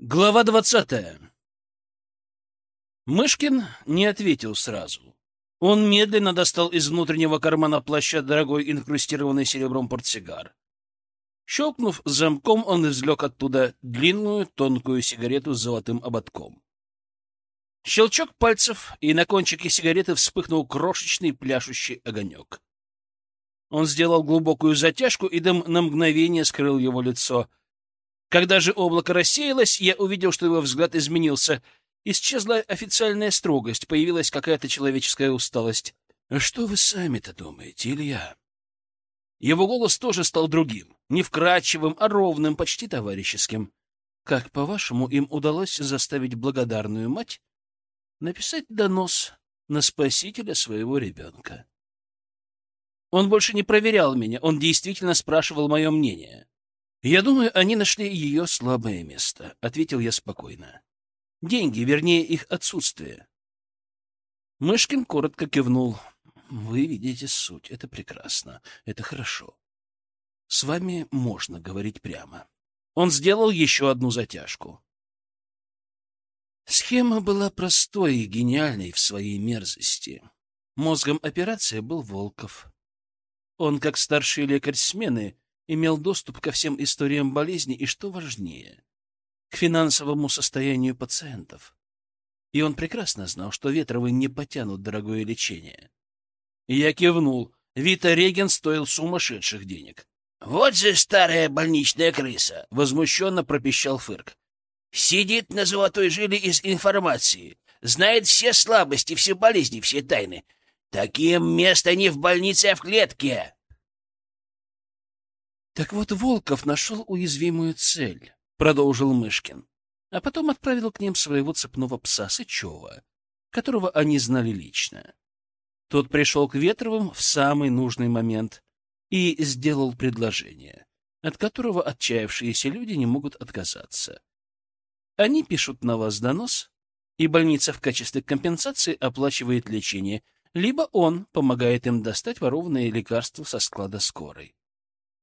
Глава двадцатая. Мышкин не ответил сразу. Он медленно достал из внутреннего кармана плаща дорогой инкрустированный серебром портсигар. Щелкнув замком, он извлек оттуда длинную тонкую сигарету с золотым ободком. Щелчок пальцев, и на кончике сигареты вспыхнул крошечный пляшущий огонек. Он сделал глубокую затяжку, и дым на мгновение скрыл его лицо — когда же облако рассеялось, я увидел, что его взгляд изменился. Исчезла официальная строгость, появилась какая-то человеческая усталость. «А «Что вы сами-то думаете, Илья?» Его голос тоже стал другим, не вкрадчивым, а ровным, почти товарищеским. «Как, по-вашему, им удалось заставить благодарную мать написать донос на спасителя своего ребенка?» Он больше не проверял меня, он действительно спрашивал мое мнение. «Я думаю, они нашли ее слабое место», — ответил я спокойно. «Деньги, вернее, их отсутствие». Мышкин коротко кивнул. «Вы видите суть. Это прекрасно. Это хорошо. С вами можно говорить прямо». Он сделал еще одну затяжку. Схема была простой и гениальной в своей мерзости. Мозгом операции был Волков. Он, как старший лекарь смены, имел доступ ко всем историям болезни и, что важнее, к финансовому состоянию пациентов. И он прекрасно знал, что Ветровы не потянут дорогое лечение. Я кивнул. Вита Реген стоил сумасшедших денег. — Вот же старая больничная крыса! — возмущенно пропищал Фырк. — Сидит на золотой жиле из информации, знает все слабости, все болезни, все тайны. Таким место не в больнице, а в клетке. Так вот, Волков нашел уязвимую цель, продолжил Мышкин, а потом отправил к ним своего цепного пса Сычева, которого они знали лично. Тот пришел к Ветровым в самый нужный момент и сделал предложение, от которого отчаявшиеся люди не могут отказаться. Они пишут на вас донос, и больница в качестве компенсации оплачивает лечение, либо он помогает им достать ворованные лекарства со склада скорой.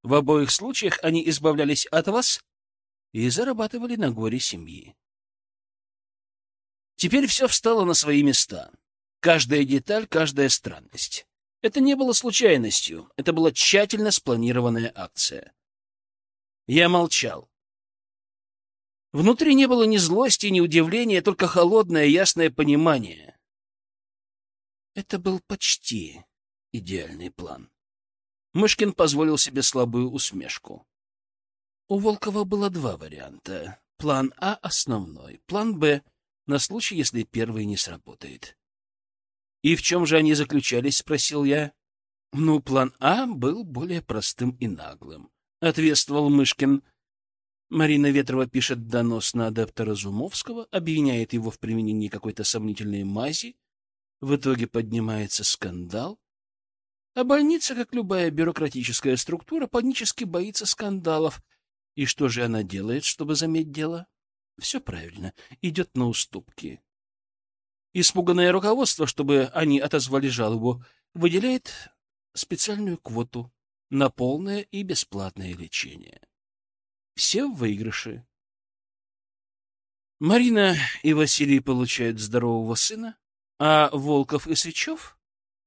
В обоих случаях они избавлялись от вас и зарабатывали на горе семьи. Теперь все встало на свои места. Каждая деталь, каждая странность. Это не было случайностью, это была тщательно спланированная акция. Я молчал. Внутри не было ни злости, ни удивления, только холодное ясное понимание. Это был почти идеальный план. Мышкин позволил себе слабую усмешку. У Волкова было два варианта. План А — основной, план Б — на случай, если первый не сработает. «И в чем же они заключались?» — спросил я. «Ну, план А был более простым и наглым», — ответствовал Мышкин. Марина Ветрова пишет донос на адепта Разумовского, обвиняет его в применении какой-то сомнительной мази. В итоге поднимается скандал. А больница, как любая бюрократическая структура, панически боится скандалов. И что же она делает, чтобы заметь дело? Все правильно, идет на уступки. Испуганное руководство, чтобы они отозвали жалобу, выделяет специальную квоту на полное и бесплатное лечение. Все в выигрыше. Марина и Василий получают здорового сына, а Волков и Сычев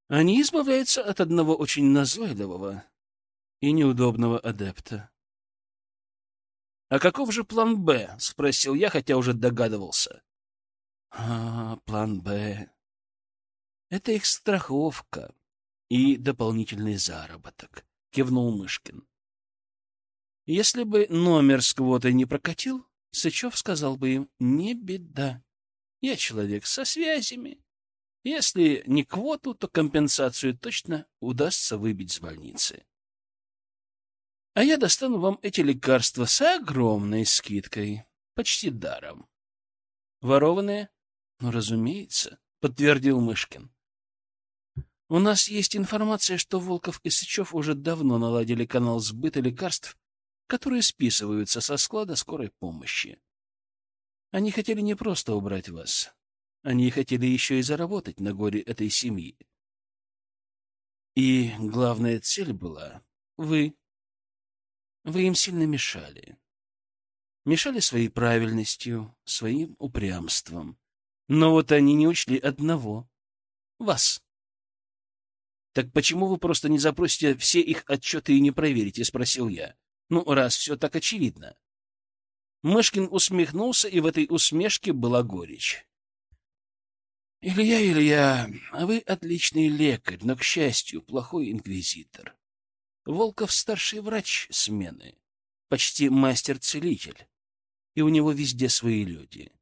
они избавляются от одного очень назойливого и неудобного адепта. — А каков же план «Б»? — спросил я, хотя уже догадывался. — А, план «Б» — это их страховка и дополнительный заработок, — кивнул Мышкин. Если бы номер с квотой не прокатил, Сычев сказал бы им, не беда, я человек со связями, если не квоту, то компенсацию точно удастся выбить с больницы. А я достану вам эти лекарства с огромной скидкой, почти даром. Ворованные? Ну, разумеется, подтвердил Мышкин. У нас есть информация, что Волков и Сычев уже давно наладили канал сбыта лекарств, которые списываются со склада скорой помощи. Они хотели не просто убрать вас, они хотели еще и заработать на горе этой семьи. И главная цель была — вы. Вы им сильно мешали. Мешали своей правильностью, своим упрямством. Но вот они не учли одного — вас. «Так почему вы просто не запросите все их отчеты и не проверите?» — спросил я. «Ну, раз все так очевидно». Мышкин усмехнулся, и в этой усмешке была горечь. «Илья, Илья, вы отличный лекарь, но, к счастью, плохой инквизитор. Волков — старший врач смены, почти мастер-целитель, и у него везде свои люди.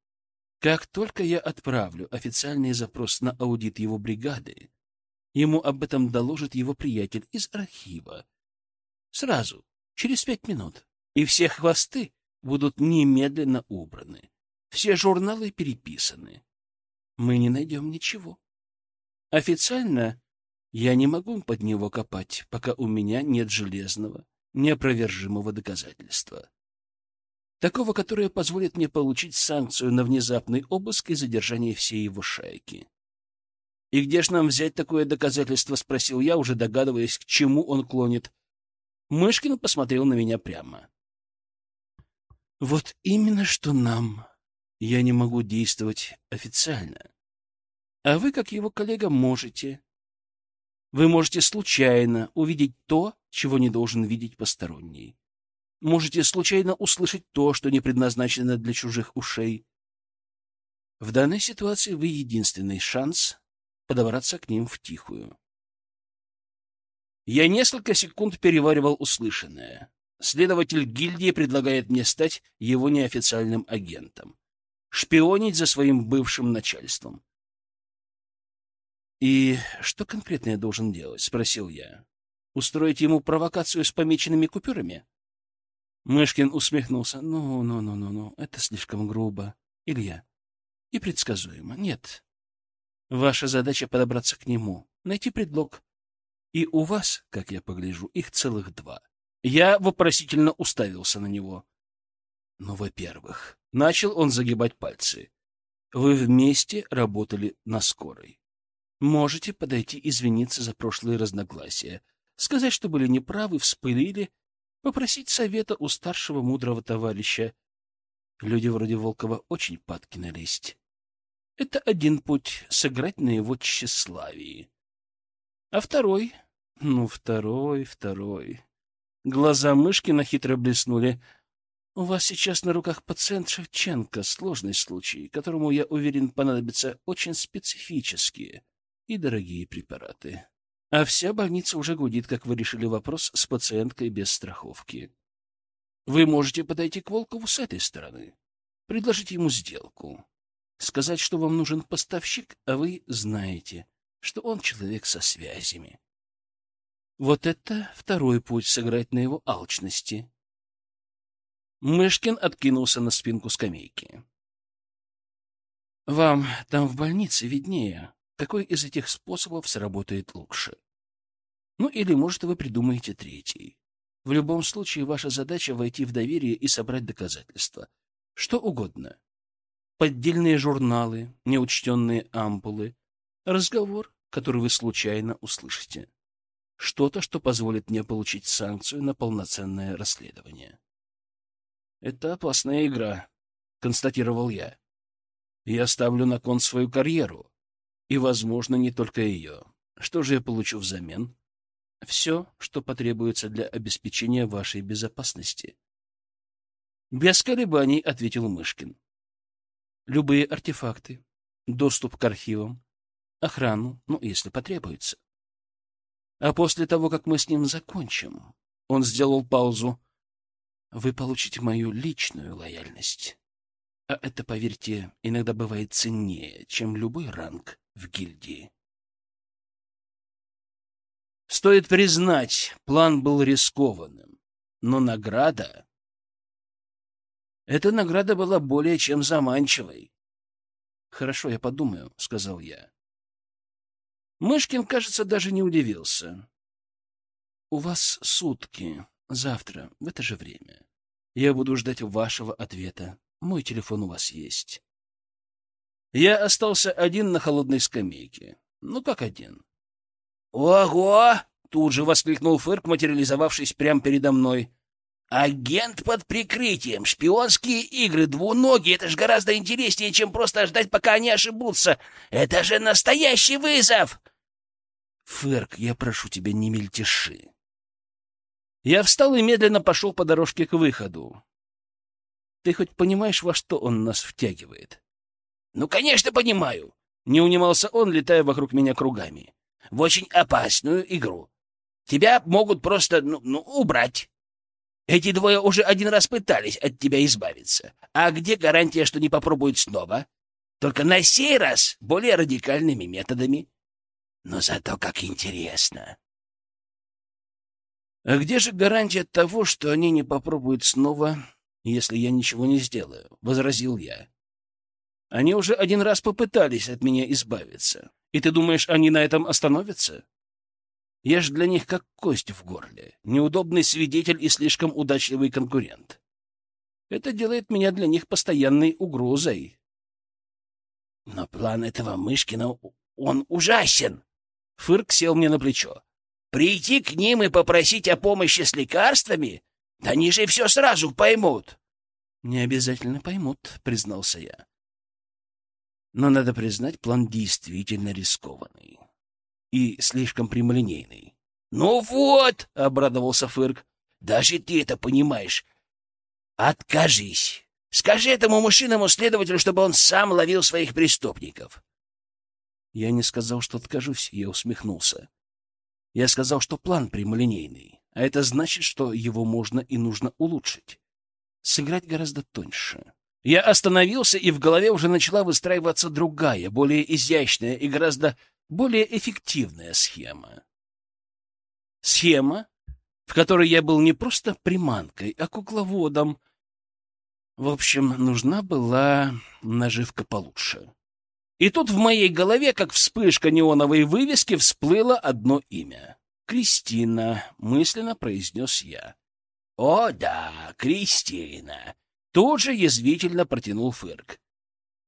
Как только я отправлю официальный запрос на аудит его бригады, ему об этом доложит его приятель из архива. Сразу, через пять минут. И все хвосты будут немедленно убраны. Все журналы переписаны мы не найдем ничего. Официально я не могу под него копать, пока у меня нет железного, неопровержимого доказательства. Такого, которое позволит мне получить санкцию на внезапный обыск и задержание всей его шайки. «И где ж нам взять такое доказательство?» — спросил я, уже догадываясь, к чему он клонит. Мышкин посмотрел на меня прямо. «Вот именно что нам я не могу действовать официально. А вы, как его коллега, можете. Вы можете случайно увидеть то, чего не должен видеть посторонний. Можете случайно услышать то, что не предназначено для чужих ушей. В данной ситуации вы единственный шанс подобраться к ним втихую. Я несколько секунд переваривал услышанное. Следователь гильдии предлагает мне стать его неофициальным агентом шпионить за своим бывшим начальством. «И что конкретно я должен делать?» — спросил я. «Устроить ему провокацию с помеченными купюрами?» Мышкин усмехнулся. «Ну, ну, ну, ну, ну, это слишком грубо, Илья. И предсказуемо. Нет. Ваша задача — подобраться к нему, найти предлог. И у вас, как я погляжу, их целых два». Я вопросительно уставился на него. «Ну, во-первых, Начал он загибать пальцы. Вы вместе работали на скорой. Можете подойти извиниться за прошлые разногласия, сказать, что были неправы, вспылили, попросить совета у старшего мудрого товарища. Люди вроде Волкова очень падки на лесть. Это один путь — сыграть на его тщеславии. А второй? Ну, второй, второй. Глаза Мышкина хитро блеснули. У вас сейчас на руках пациент Шевченко, сложный случай, которому, я уверен, понадобятся очень специфические и дорогие препараты. А вся больница уже гудит, как вы решили вопрос с пациенткой без страховки. Вы можете подойти к Волкову с этой стороны, предложить ему сделку, сказать, что вам нужен поставщик, а вы знаете, что он человек со связями. Вот это второй путь сыграть на его алчности. Мышкин откинулся на спинку скамейки. «Вам там в больнице виднее, какой из этих способов сработает лучше. Ну или, может, вы придумаете третий. В любом случае, ваша задача — войти в доверие и собрать доказательства. Что угодно. Поддельные журналы, неучтенные ампулы, разговор, который вы случайно услышите. Что-то, что позволит мне получить санкцию на полноценное расследование. Это опасная игра, констатировал я. Я ставлю на кон свою карьеру. И, возможно, не только ее. Что же я получу взамен? Все, что потребуется для обеспечения вашей безопасности. Без колебаний ответил Мышкин. Любые артефакты, доступ к архивам, охрану, ну, если потребуется. А после того, как мы с ним закончим, он сделал паузу, вы получите мою личную лояльность. А это, поверьте, иногда бывает ценнее, чем любой ранг в гильдии. Стоит признать, план был рискованным, но награда... Эта награда была более чем заманчивой. «Хорошо, я подумаю», — сказал я. Мышкин, кажется, даже не удивился. «У вас сутки. Завтра, в это же время. Я буду ждать вашего ответа. Мой телефон у вас есть. Я остался один на холодной скамейке. Ну, как один. «Ого!» — тут же воскликнул Фырк, материализовавшись прямо передо мной. Агент под прикрытием, шпионские игры, двуногие — это же гораздо интереснее, чем просто ждать, пока они ошибутся. Это же настоящий вызов! Фырк, я прошу тебя, не мельтеши. Я встал и медленно пошел по дорожке к выходу. Ты хоть понимаешь, во что он нас втягивает? Ну, конечно, понимаю. Не унимался он, летая вокруг меня кругами. В очень опасную игру. Тебя могут просто, ну, ну убрать. Эти двое уже один раз пытались от тебя избавиться. А где гарантия, что не попробуют снова? Только на сей раз более радикальными методами. Но зато как интересно. А где же гарантия того, что они не попробуют снова, если я ничего не сделаю? — возразил я. Они уже один раз попытались от меня избавиться. И ты думаешь, они на этом остановятся? Я ж для них как кость в горле, неудобный свидетель и слишком удачливый конкурент. Это делает меня для них постоянной угрозой. Но план этого Мышкина, он ужасен. Фырк сел мне на плечо. Прийти к ним и попросить о помощи с лекарствами? Да они же все сразу поймут. Не обязательно поймут, признался я. Но надо признать, план действительно рискованный и слишком прямолинейный. — Ну вот, — обрадовался Фырк, — даже ты это понимаешь. Откажись. Скажи этому мышиному следователю, чтобы он сам ловил своих преступников. Я не сказал, что откажусь, я усмехнулся. Я сказал, что план прямолинейный, а это значит, что его можно и нужно улучшить. Сыграть гораздо тоньше. Я остановился, и в голове уже начала выстраиваться другая, более изящная и гораздо более эффективная схема. Схема, в которой я был не просто приманкой, а кукловодом. В общем, нужна была наживка получше. И тут в моей голове, как вспышка неоновой вывески, всплыло одно имя. «Кристина», — мысленно произнес я. «О да, Кристина!» Тут же язвительно протянул Фырк.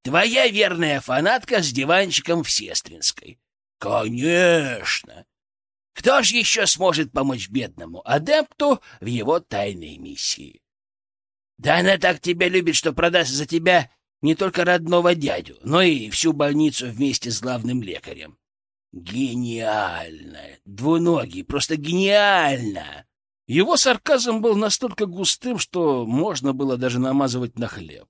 «Твоя верная фанатка с диванчиком в Сестринской. Конечно. Кто ж еще сможет помочь бедному адепту в его тайной миссии? Да она так тебя любит, что продаст за тебя не только родного дядю, но и всю больницу вместе с главным лекарем. Гениально! Двуногий, просто гениально! Его сарказм был настолько густым, что можно было даже намазывать на хлеб.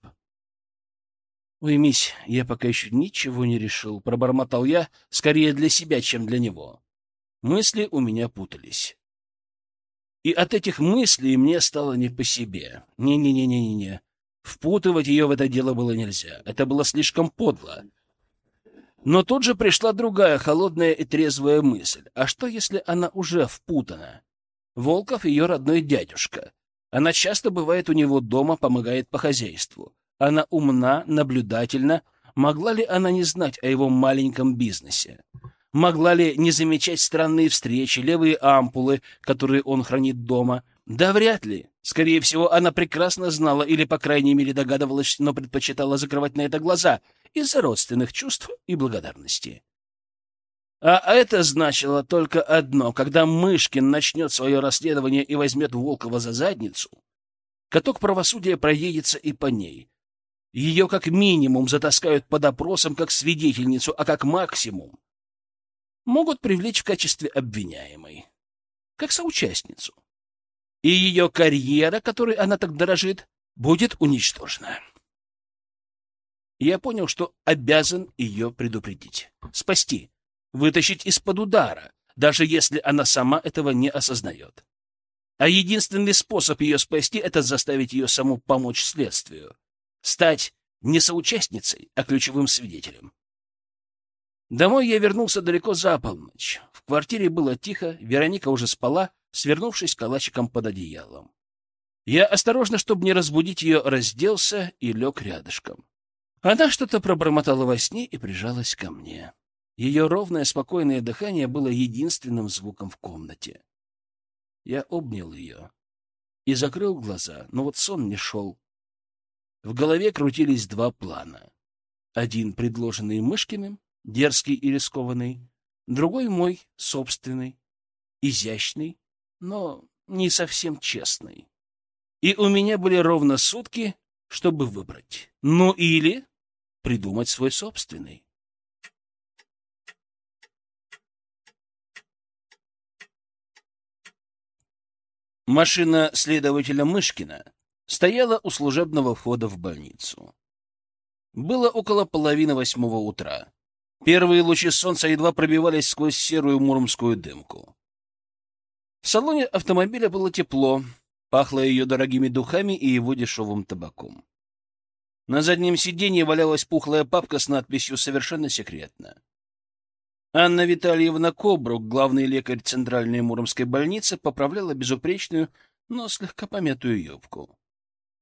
«Уймись, я пока еще ничего не решил», — пробормотал я, скорее для себя, чем для него. Мысли у меня путались. И от этих мыслей мне стало не по себе. Не-не-не-не-не. Впутывать ее в это дело было нельзя. Это было слишком подло. Но тут же пришла другая холодная и трезвая мысль. А что, если она уже впутана? Волков — ее родной дядюшка. Она часто бывает у него дома, помогает по хозяйству. Она умна, наблюдательна. Могла ли она не знать о его маленьком бизнесе? Могла ли не замечать странные встречи, левые ампулы, которые он хранит дома? Да вряд ли. Скорее всего, она прекрасно знала или, по крайней мере, догадывалась, но предпочитала закрывать на это глаза из-за родственных чувств и благодарности. А это значило только одно. Когда Мышкин начнет свое расследование и возьмет Волкова за задницу, каток правосудия проедется и по ней. Ее как минимум затаскают под опросом как свидетельницу, а как максимум могут привлечь в качестве обвиняемой, как соучастницу. И ее карьера, которой она так дорожит, будет уничтожена. Я понял, что обязан ее предупредить, спасти, вытащить из-под удара, даже если она сама этого не осознает. А единственный способ ее спасти — это заставить ее саму помочь следствию стать не соучастницей, а ключевым свидетелем. Домой я вернулся далеко за полночь. В квартире было тихо, Вероника уже спала, свернувшись калачиком под одеялом. Я осторожно, чтобы не разбудить ее, разделся и лег рядышком. Она что-то пробормотала во сне и прижалась ко мне. Ее ровное, спокойное дыхание было единственным звуком в комнате. Я обнял ее и закрыл глаза, но вот сон не шел. В голове крутились два плана. Один, предложенный Мышкиным, дерзкий и рискованный, другой мой, собственный, изящный, но не совсем честный. И у меня были ровно сутки, чтобы выбрать. Ну или придумать свой собственный. Машина следователя Мышкина стояла у служебного входа в больницу. Было около половины восьмого утра. Первые лучи солнца едва пробивались сквозь серую муромскую дымку. В салоне автомобиля было тепло, пахло ее дорогими духами и его дешевым табаком. На заднем сиденье валялась пухлая папка с надписью «Совершенно секретно». Анна Витальевна Кобрук, главный лекарь Центральной Муромской больницы, поправляла безупречную, но слегка помятую юбку.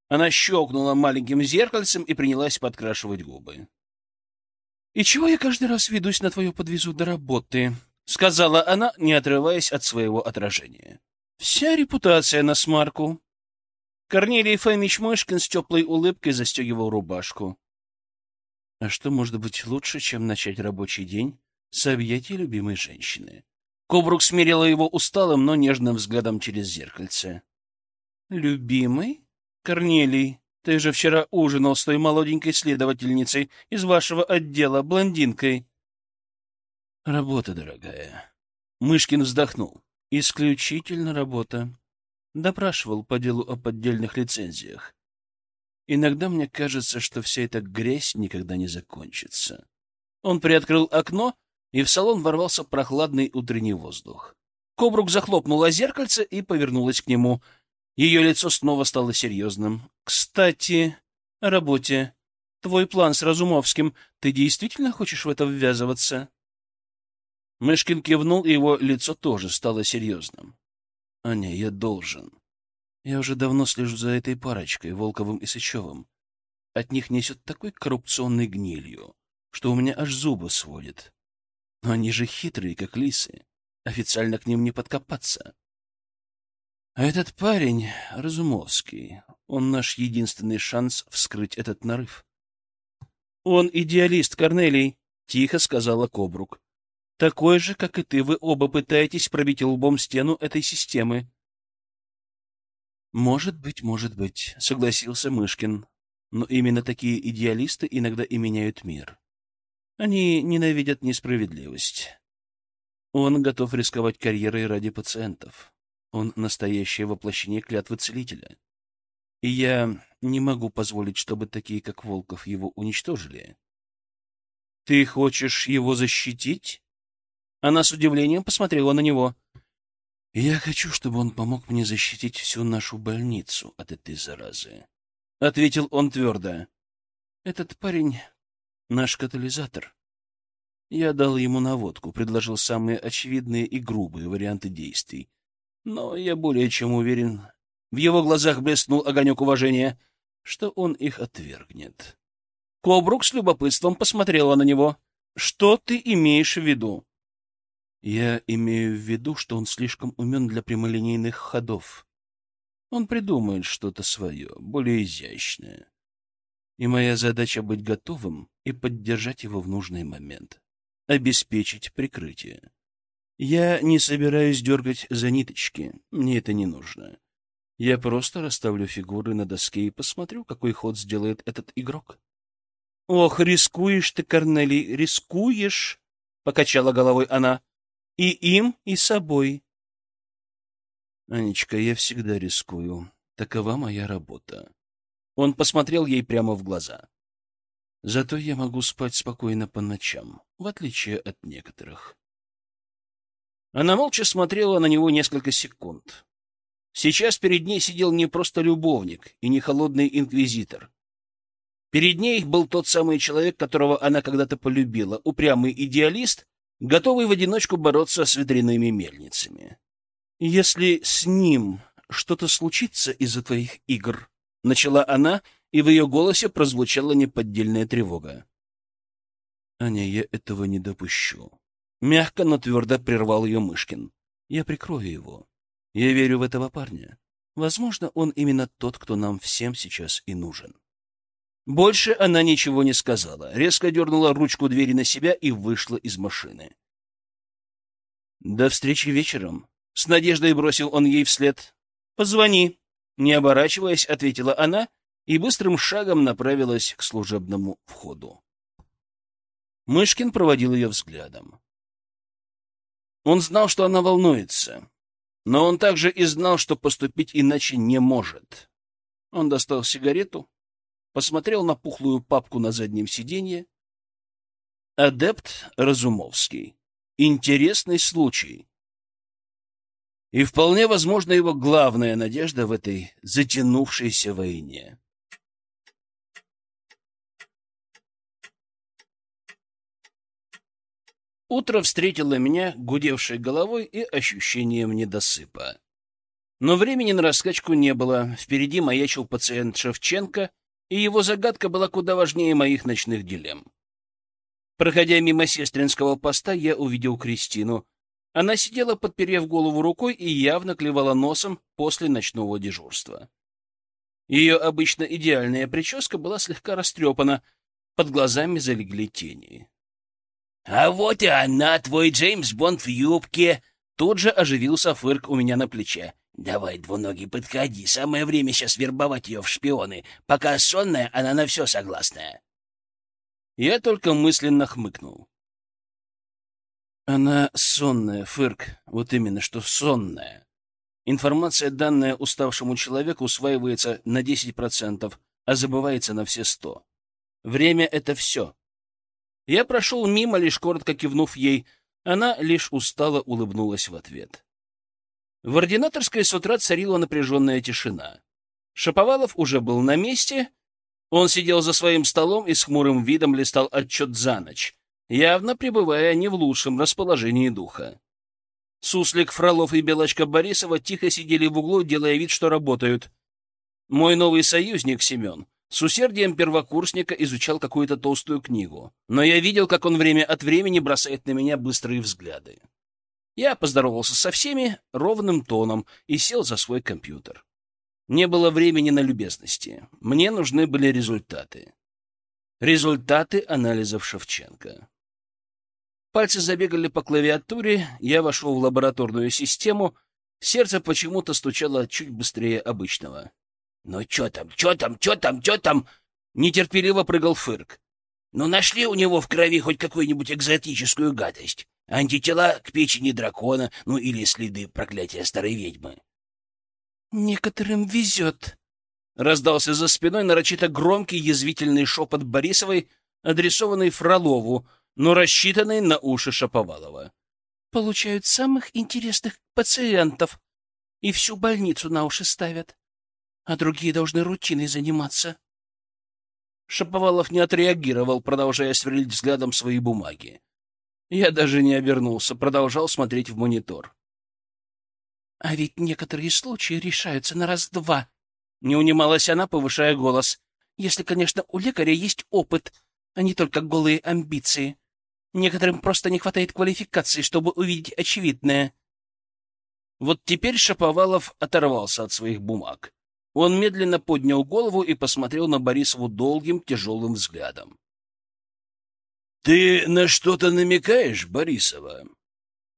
Она щелкнула маленьким зеркальцем и принялась подкрашивать губы. — И чего я каждый раз ведусь на твою подвезу до работы? — сказала она, не отрываясь от своего отражения. — Вся репутация на смарку. Корнелий Фомич Мышкин с теплой улыбкой застегивал рубашку. — А что может быть лучше, чем начать рабочий день с объятий любимой женщины? Кобрук смирила его усталым, но нежным взглядом через зеркальце. — Любимый? Корнелий, ты же вчера ужинал с той молоденькой следовательницей из вашего отдела, блондинкой. Работа, дорогая. Мышкин вздохнул. Исключительно работа. Допрашивал по делу о поддельных лицензиях. Иногда мне кажется, что вся эта грязь никогда не закончится. Он приоткрыл окно, и в салон ворвался прохладный утренний воздух. Кобрук захлопнула зеркальце и повернулась к нему — ее лицо снова стало серьезным. «Кстати, о работе. Твой план с Разумовским. Ты действительно хочешь в это ввязываться?» Мышкин кивнул, и его лицо тоже стало серьезным. «Аня, я должен. Я уже давно слежу за этой парочкой, Волковым и Сычевым. От них несет такой коррупционной гнилью, что у меня аж зубы сводит. Но они же хитрые, как лисы. Официально к ним не подкопаться. А этот парень, Разумовский, он наш единственный шанс вскрыть этот нарыв. — Он идеалист, Корнелий, — тихо сказала Кобрук. — Такой же, как и ты, вы оба пытаетесь пробить лбом стену этой системы. — Может быть, может быть, — согласился Мышкин. Но именно такие идеалисты иногда и меняют мир. Они ненавидят несправедливость. Он готов рисковать карьерой ради пациентов. Он настоящее воплощение клятвы целителя. И я не могу позволить, чтобы такие, как Волков, его уничтожили. Ты хочешь его защитить? Она с удивлением посмотрела на него. Я хочу, чтобы он помог мне защитить всю нашу больницу от этой заразы. Ответил он твердо. Этот парень — наш катализатор. Я дал ему наводку, предложил самые очевидные и грубые варианты действий, но я более чем уверен, в его глазах блеснул огонек уважения, что он их отвергнет. Кобрук с любопытством посмотрела на него. «Что ты имеешь в виду?» «Я имею в виду, что он слишком умен для прямолинейных ходов. Он придумает что-то свое, более изящное. И моя задача — быть готовым и поддержать его в нужный момент, обеспечить прикрытие. Я не собираюсь дергать за ниточки, мне это не нужно. Я просто расставлю фигуры на доске и посмотрю, какой ход сделает этот игрок. — Ох, рискуешь ты, Корнелий, рискуешь, — покачала головой она. — И им, и собой. — Анечка, я всегда рискую. Такова моя работа. Он посмотрел ей прямо в глаза. Зато я могу спать спокойно по ночам, в отличие от некоторых. Она молча смотрела на него несколько секунд. Сейчас перед ней сидел не просто любовник и не холодный инквизитор. Перед ней был тот самый человек, которого она когда-то полюбила, упрямый идеалист, готовый в одиночку бороться с ветряными мельницами. «Если с ним что-то случится из-за твоих игр», — начала она, и в ее голосе прозвучала неподдельная тревога. «Аня, я этого не допущу. Мягко, но твердо прервал ее Мышкин. Я прикрою его. Я верю в этого парня. Возможно, он именно тот, кто нам всем сейчас и нужен. Больше она ничего не сказала, резко дернула ручку двери на себя и вышла из машины. «До встречи вечером», — с надеждой бросил он ей вслед. «Позвони». Не оборачиваясь, ответила она и быстрым шагом направилась к служебному входу. Мышкин проводил ее взглядом. Он знал, что она волнуется, но он также и знал, что поступить иначе не может. Он достал сигарету, посмотрел на пухлую папку на заднем сиденье. Адепт Разумовский. Интересный случай. И вполне возможно его главная надежда в этой затянувшейся войне. Утро встретило меня гудевшей головой и ощущением недосыпа. Но времени на раскачку не было. Впереди маячил пациент Шевченко, и его загадка была куда важнее моих ночных дилемм. Проходя мимо сестринского поста, я увидел Кристину. Она сидела, подперев голову рукой, и явно клевала носом после ночного дежурства. Ее обычно идеальная прическа была слегка растрепана, под глазами залегли тени. — А вот и она, твой Джеймс Бонд в юбке! Тут же оживился фырк у меня на плече. «Давай, двуногий, подходи. Самое время сейчас вербовать ее в шпионы. Пока сонная, она на все согласная». Я только мысленно хмыкнул. Она сонная, Фырк. Вот именно, что сонная. Информация, данная уставшему человеку, усваивается на 10%, а забывается на все 100. Время — это все. Я прошел мимо, лишь коротко кивнув ей. Она лишь устало улыбнулась в ответ. В ординаторской с утра царила напряженная тишина. Шаповалов уже был на месте. Он сидел за своим столом и с хмурым видом листал отчет за ночь, явно пребывая не в лучшем расположении духа. Суслик, Фролов и Белочка Борисова тихо сидели в углу, делая вид, что работают. Мой новый союзник Семен с усердием первокурсника изучал какую-то толстую книгу, но я видел, как он время от времени бросает на меня быстрые взгляды. Я поздоровался со всеми ровным тоном и сел за свой компьютер. Не было времени на любезности. Мне нужны были результаты. Результаты анализов Шевченко. Пальцы забегали по клавиатуре, я вошел в лабораторную систему, сердце почему-то стучало чуть быстрее обычного. «Ну чё там, чё там, чё там, чё там?» Нетерпеливо прыгал Фырк. «Ну нашли у него в крови хоть какую-нибудь экзотическую гадость? Антитела к печени дракона, ну или следы проклятия старой ведьмы. «Некоторым везет», — раздался за спиной нарочито громкий язвительный шепот Борисовой, адресованный Фролову, но рассчитанный на уши Шаповалова. «Получают самых интересных пациентов и всю больницу на уши ставят, а другие должны рутиной заниматься». Шаповалов не отреагировал, продолжая сверлить взглядом свои бумаги. Я даже не обернулся, продолжал смотреть в монитор. А ведь некоторые случаи решаются на раз-два. Не унималась она, повышая голос. Если, конечно, у лекаря есть опыт, а не только голые амбиции. Некоторым просто не хватает квалификации, чтобы увидеть очевидное. Вот теперь Шаповалов оторвался от своих бумаг. Он медленно поднял голову и посмотрел на Борисову долгим, тяжелым взглядом. «Ты на что-то намекаешь, Борисова?»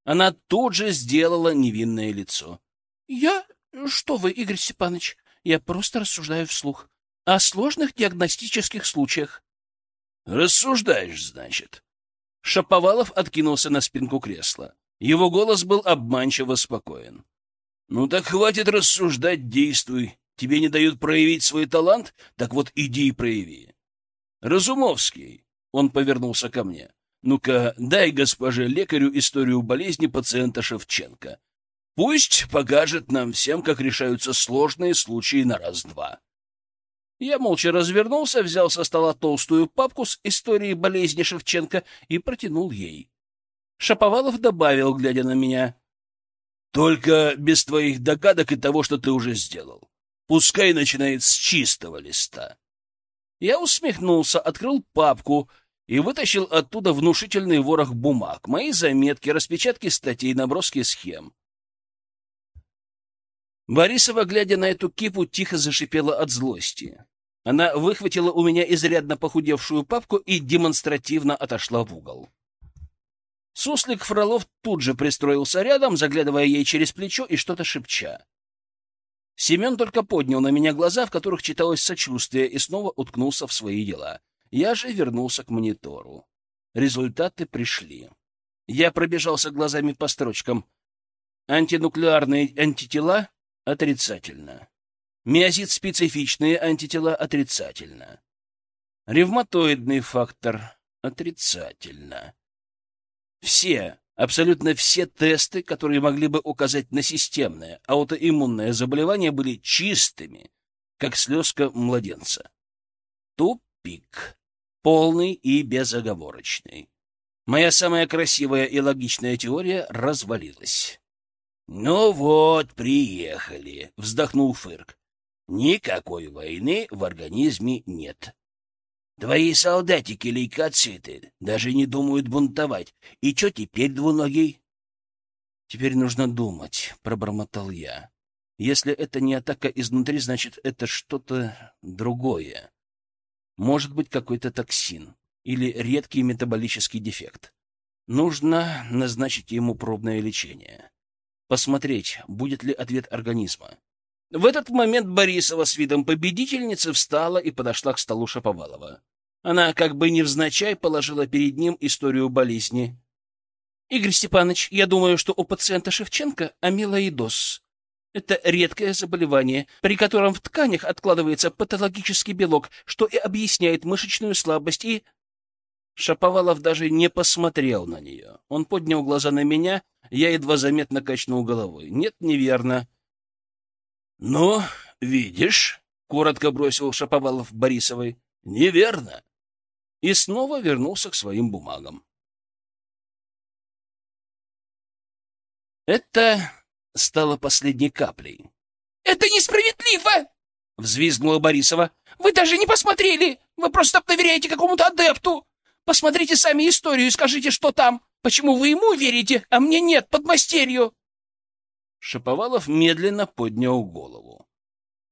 Она тут же сделала невинное лицо. «Я? Что вы, Игорь Степанович? Я просто рассуждаю вслух. О сложных диагностических случаях». «Рассуждаешь, значит?» Шаповалов откинулся на спинку кресла. Его голос был обманчиво спокоен. «Ну так хватит рассуждать, действуй. Тебе не дают проявить свой талант? Так вот иди и прояви. Разумовский, он повернулся ко мне. «Ну-ка, дай госпоже лекарю историю болезни пациента Шевченко. Пусть покажет нам всем, как решаются сложные случаи на раз-два». Я молча развернулся, взял со стола толстую папку с историей болезни Шевченко и протянул ей. Шаповалов добавил, глядя на меня. «Только без твоих догадок и того, что ты уже сделал. Пускай начинает с чистого листа». Я усмехнулся, открыл папку и вытащил оттуда внушительный ворох бумаг, мои заметки, распечатки статей, наброски схем. Борисова, глядя на эту кипу, тихо зашипела от злости. Она выхватила у меня изрядно похудевшую папку и демонстративно отошла в угол. Суслик Фролов тут же пристроился рядом, заглядывая ей через плечо и что-то шепча. Семен только поднял на меня глаза, в которых читалось сочувствие, и снова уткнулся в свои дела. Я же вернулся к монитору. Результаты пришли. Я пробежался глазами по строчкам. Антинуклеарные антитела — отрицательно. Миозит-специфичные антитела — отрицательно. Ревматоидный фактор — отрицательно. Все, абсолютно все тесты, которые могли бы указать на системное аутоиммунное заболевание, были чистыми, как слезка младенца. Тупик. Полный и безоговорочный. Моя самая красивая и логичная теория развалилась. «Ну вот, приехали», — вздохнул Фырк. «Никакой войны в организме нет. Твои солдатики лейкоциты даже не думают бунтовать. И что теперь, двуногий? Теперь нужно думать, — пробормотал я. Если это не атака изнутри, значит, это что-то другое. Может быть, какой-то токсин или редкий метаболический дефект. Нужно назначить ему пробное лечение. Посмотреть, будет ли ответ организма. В этот момент Борисова с видом победительницы встала и подошла к столу Шаповалова. Она как бы невзначай положила перед ним историю болезни. — Игорь Степанович, я думаю, что у пациента Шевченко амилоидоз. Это редкое заболевание, при котором в тканях откладывается патологический белок, что и объясняет мышечную слабость и... Шаповалов даже не посмотрел на нее. Он поднял глаза на меня, я едва заметно качнул головой. Нет, неверно. — Ну, видишь, — коротко бросил Шаповалов Борисовой, — неверно. И снова вернулся к своим бумагам. Это стало последней каплей. — Это несправедливо! — взвизгнула Борисова. — Вы даже не посмотрели! Вы просто доверяете какому-то адепту! Посмотрите сами историю и скажите, что там! Почему вы ему верите, а мне нет, подмастерью? Шаповалов медленно поднял голову.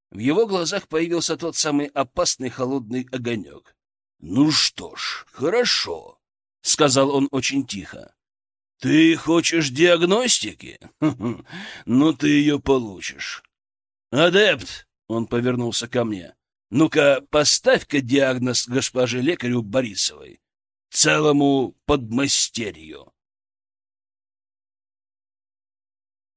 В его глазах появился тот самый опасный холодный огонек. — Ну что ж, хорошо, — сказал он очень тихо. — Ты хочешь диагностики? Ну, ты ее получишь. — Адепт, — он повернулся ко мне, — ну-ка, поставь-ка диагноз госпоже лекарю Борисовой, целому подмастерью.